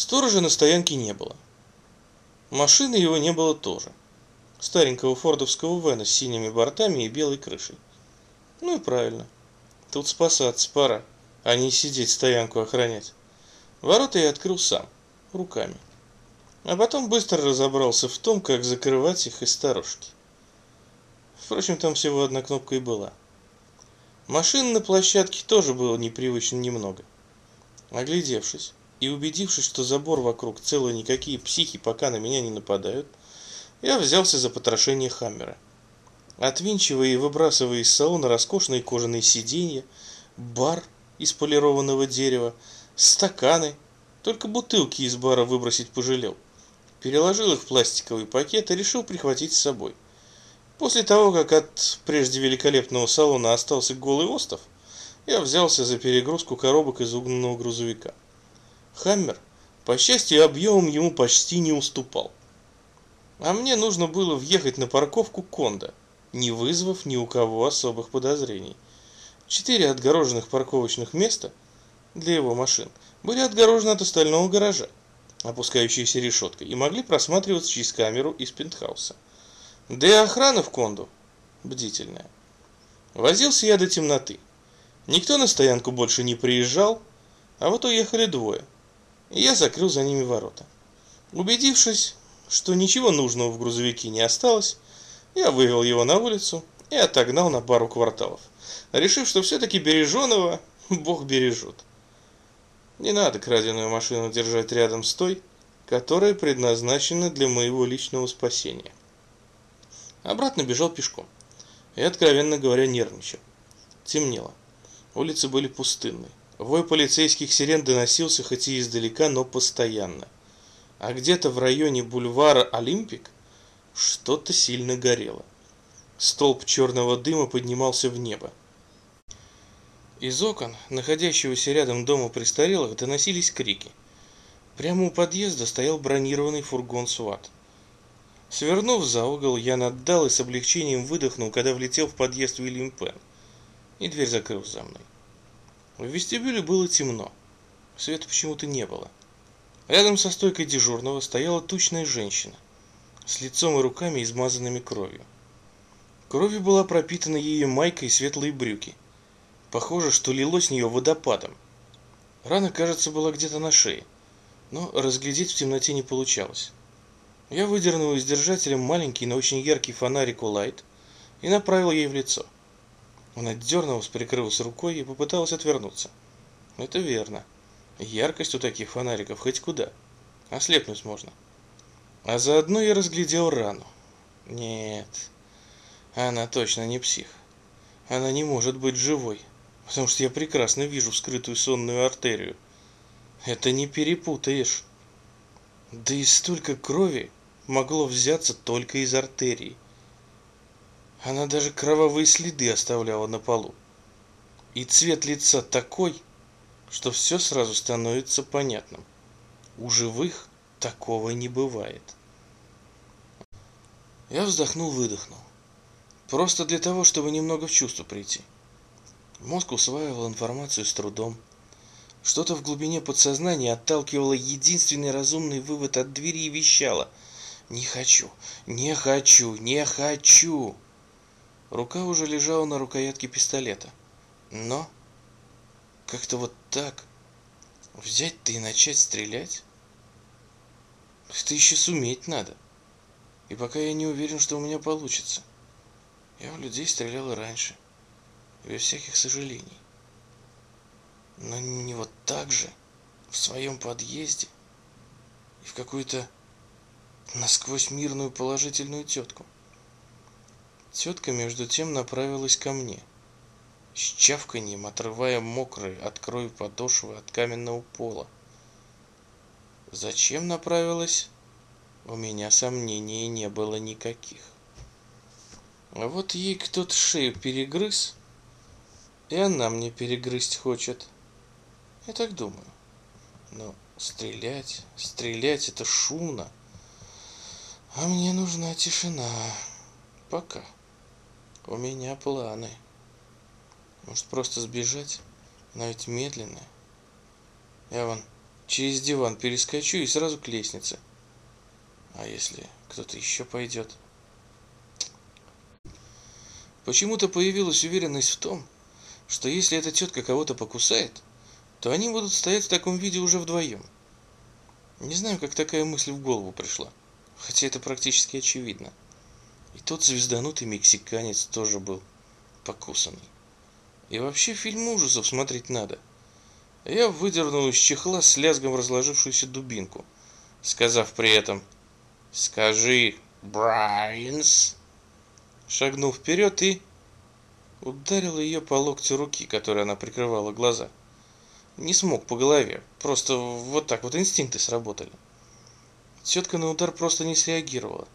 Сторожа на стоянке не было. Машины его не было тоже. Старенького фордовского вена с синими бортами и белой крышей. Ну и правильно. Тут спасаться пора, а не сидеть стоянку охранять. Ворота я открыл сам, руками. А потом быстро разобрался в том, как закрывать их из сторожки. Впрочем, там всего одна кнопка и была. Машин на площадке тоже было непривычно немного. Оглядевшись и убедившись, что забор вокруг целый, никакие психи пока на меня не нападают, я взялся за потрошение Хаммера. Отвинчивая и выбрасывая из салона роскошные кожаные сиденья, бар из полированного дерева, стаканы, только бутылки из бара выбросить пожалел. Переложил их в пластиковый пакет и решил прихватить с собой. После того, как от прежде великолепного салона остался голый остов, я взялся за перегрузку коробок из угнанного грузовика. Хаммер, по счастью, объемом ему почти не уступал. А мне нужно было въехать на парковку Конда, не вызвав ни у кого особых подозрений. Четыре отгороженных парковочных места для его машин были отгорожены от остального гаража, опускающейся решеткой, и могли просматриваться через камеру из пентхауса. Да и охрана в Конду бдительная. Возился я до темноты. Никто на стоянку больше не приезжал, а вот уехали двое, и я закрыл за ними ворота. Убедившись, что ничего нужного в грузовике не осталось, я вывел его на улицу и отогнал на пару кварталов, решив, что все-таки береженого Бог бережет. Не надо краденую машину держать рядом с той, которая предназначена для моего личного спасения. Обратно бежал пешком и, откровенно говоря, нервничал. Темнело. Улицы были пустынны. Вой полицейских сирен доносился хоть и издалека, но постоянно. А где-то в районе бульвара Олимпик что-то сильно горело. Столб черного дыма поднимался в небо. Из окон, находящегося рядом дома престарелых, доносились крики. Прямо у подъезда стоял бронированный фургон СВАТ. Свернув за угол, я наддал и с облегчением выдохнул, когда влетел в подъезд Уильям Пен. И дверь закрылась за мной. В вестибюле было темно. Света почему-то не было. Рядом со стойкой дежурного стояла тучная женщина с лицом и руками, измазанными кровью. Кровью была пропитана ее майка и светлые брюки. Похоже, что лилось с нее водопадом. Рана, кажется, была где-то на шее, но разглядеть в темноте не получалось. Я выдернул из держателя маленький, но очень яркий фонарик Улайт и направил ей в лицо. Она дернулась, прикрылась рукой и попыталась отвернуться. Это верно. Яркость у таких фонариков хоть куда. Ослепнуть можно. А заодно я разглядел рану. Нет, она точно не псих. Она не может быть живой потому что я прекрасно вижу вскрытую сонную артерию. Это не перепутаешь. Да и столько крови могло взяться только из артерии. Она даже кровавые следы оставляла на полу. И цвет лица такой, что все сразу становится понятным. У живых такого не бывает. Я вздохнул-выдохнул. Просто для того, чтобы немного в чувство прийти. Мозг усваивал информацию с трудом. Что-то в глубине подсознания отталкивало единственный разумный вывод от двери и вещало. «Не хочу, не хочу, не хочу!» Рука уже лежала на рукоятке пистолета. Но как-то вот так взять-то и начать стрелять? Это еще суметь надо. И пока я не уверен, что у меня получится. Я в людей стрелял и раньше без всяких сожалений. Но не вот так же, в своем подъезде и в какую-то насквозь мирную положительную тетку. Тетка, между тем, направилась ко мне, с чавканьем отрывая мокрые от крови подошвы от каменного пола. Зачем направилась? У меня сомнений не было никаких. А вот ей кто-то шею перегрыз, и она мне перегрызть хочет. Я так думаю. Но стрелять, стрелять это шумно. А мне нужна тишина. Пока. У меня планы. Может просто сбежать, но ведь медленно. Я вон через диван перескочу и сразу к лестнице. А если кто-то еще пойдет? Почему-то появилась уверенность в том, что если эта тетка кого-то покусает, то они будут стоять в таком виде уже вдвоем. Не знаю, как такая мысль в голову пришла, хотя это практически очевидно. И тот звезданутый мексиканец тоже был покусанный. И вообще фильм ужасов смотреть надо. Я выдернул из чехла с лязгом разложившуюся дубинку, сказав при этом «Скажи, Брайанс!» Шагнул вперед и ударил ее по локтю руки, которой она прикрывала глаза. Не смог по голове, просто вот так вот инстинкты сработали. Тетка на удар просто не среагировала.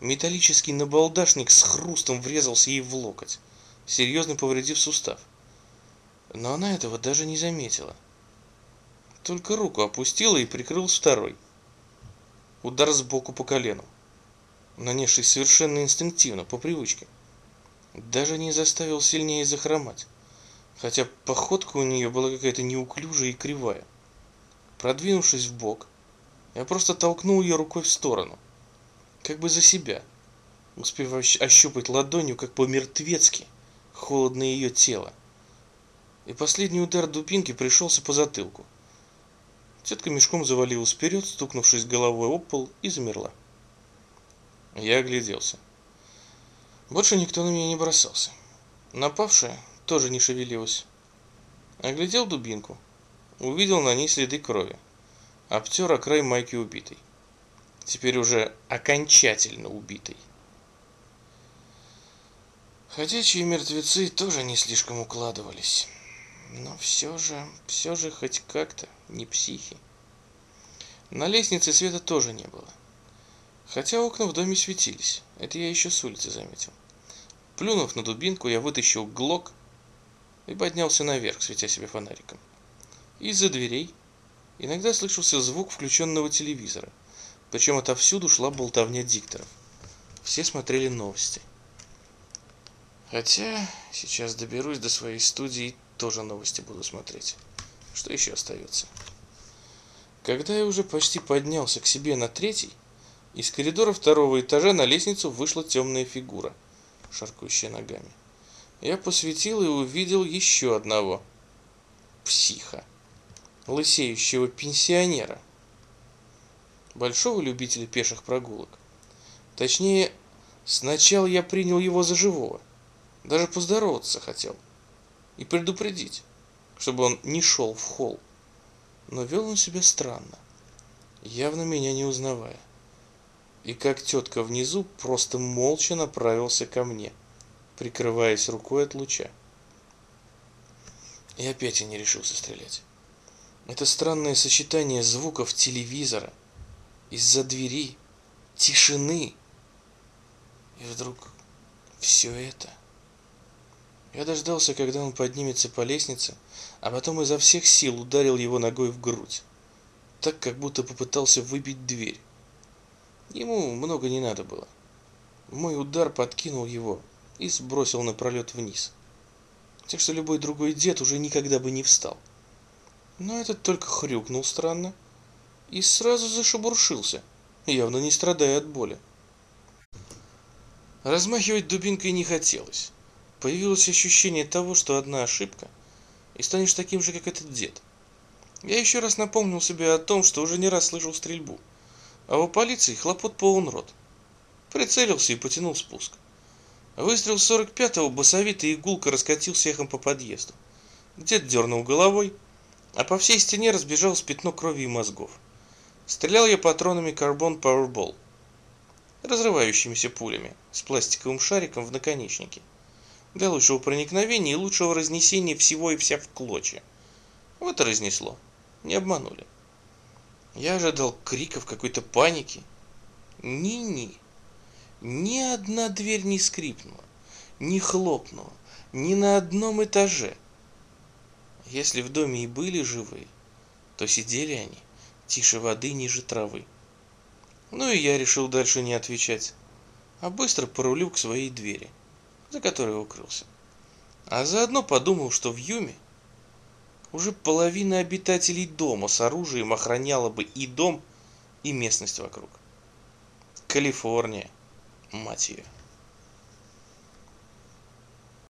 Металлический набалдашник с хрустом врезался ей в локоть, серьезно повредив сустав. Но она этого даже не заметила. Только руку опустила и прикрыл второй. Удар сбоку по колену, нанесший совершенно инстинктивно, по привычке. Даже не заставил сильнее захромать, хотя походка у нее была какая-то неуклюжая и кривая. Продвинувшись в бок, я просто толкнул ее рукой в сторону – как бы за себя, успев ощупать ладонью, как по-мертвецки, холодное ее тело. И последний удар дубинки пришелся по затылку. Тетка мешком завалилась вперед, стукнувшись головой об пол, и замерла. Я огляделся. Больше никто на меня не бросался. Напавшая тоже не шевелилась. Оглядел дубинку. Увидел на ней следы крови. Обтер о край майки убитой теперь уже окончательно убитый. Ходячие мертвецы тоже не слишком укладывались. Но все же, все же хоть как-то не психи. На лестнице света тоже не было. Хотя окна в доме светились. Это я еще с улицы заметил. Плюнув на дубинку, я вытащил глок и поднялся наверх, светя себе фонариком. Из-за дверей иногда слышался звук включенного телевизора. Причем отовсюду шла болтовня дикторов. Все смотрели новости. Хотя сейчас доберусь до своей студии и тоже новости буду смотреть. Что еще остается? Когда я уже почти поднялся к себе на третий, из коридора второго этажа на лестницу вышла темная фигура, шаркающая ногами. Я посветил и увидел еще одного психа, лысеющего пенсионера – большого любителя пеших прогулок. Точнее, сначала я принял его за живого, даже поздороваться хотел и предупредить, чтобы он не шел в холл. Но вел он себя странно, явно меня не узнавая. И как тетка внизу просто молча направился ко мне, прикрываясь рукой от луча. И опять я не решился стрелять. Это странное сочетание звуков телевизора, из-за двери, тишины. И вдруг все это. Я дождался, когда он поднимется по лестнице, а потом изо всех сил ударил его ногой в грудь, так как будто попытался выбить дверь. Ему много не надо было. Мой удар подкинул его и сбросил напролет вниз. Так что любой другой дед уже никогда бы не встал. Но этот только хрюкнул странно, и сразу зашебуршился, явно не страдая от боли. Размахивать дубинкой не хотелось. Появилось ощущение того, что одна ошибка, и станешь таким же, как этот дед. Я еще раз напомнил себе о том, что уже не раз слышал стрельбу, а у полиции хлопот полон рот. Прицелился и потянул спуск. Выстрел 45-го басовитый игулка раскатился эхом по подъезду. Дед дернул головой, а по всей стене разбежалось пятно крови и мозгов. Стрелял я патронами Carbon Powerball, разрывающимися пулями, с пластиковым шариком в наконечнике, для лучшего проникновения и лучшего разнесения всего и вся в клочья. Вот и разнесло. Не обманули. Я ожидал криков какой-то паники. Ни-ни. Ни одна дверь не скрипнула, не хлопнула, ни на одном этаже. Если в доме и были живые, то сидели они тише воды ниже травы. Ну и я решил дальше не отвечать, а быстро порулил к своей двери, за которой укрылся. А заодно подумал, что в Юме уже половина обитателей дома с оружием охраняла бы и дом, и местность вокруг. Калифорния, мать ее.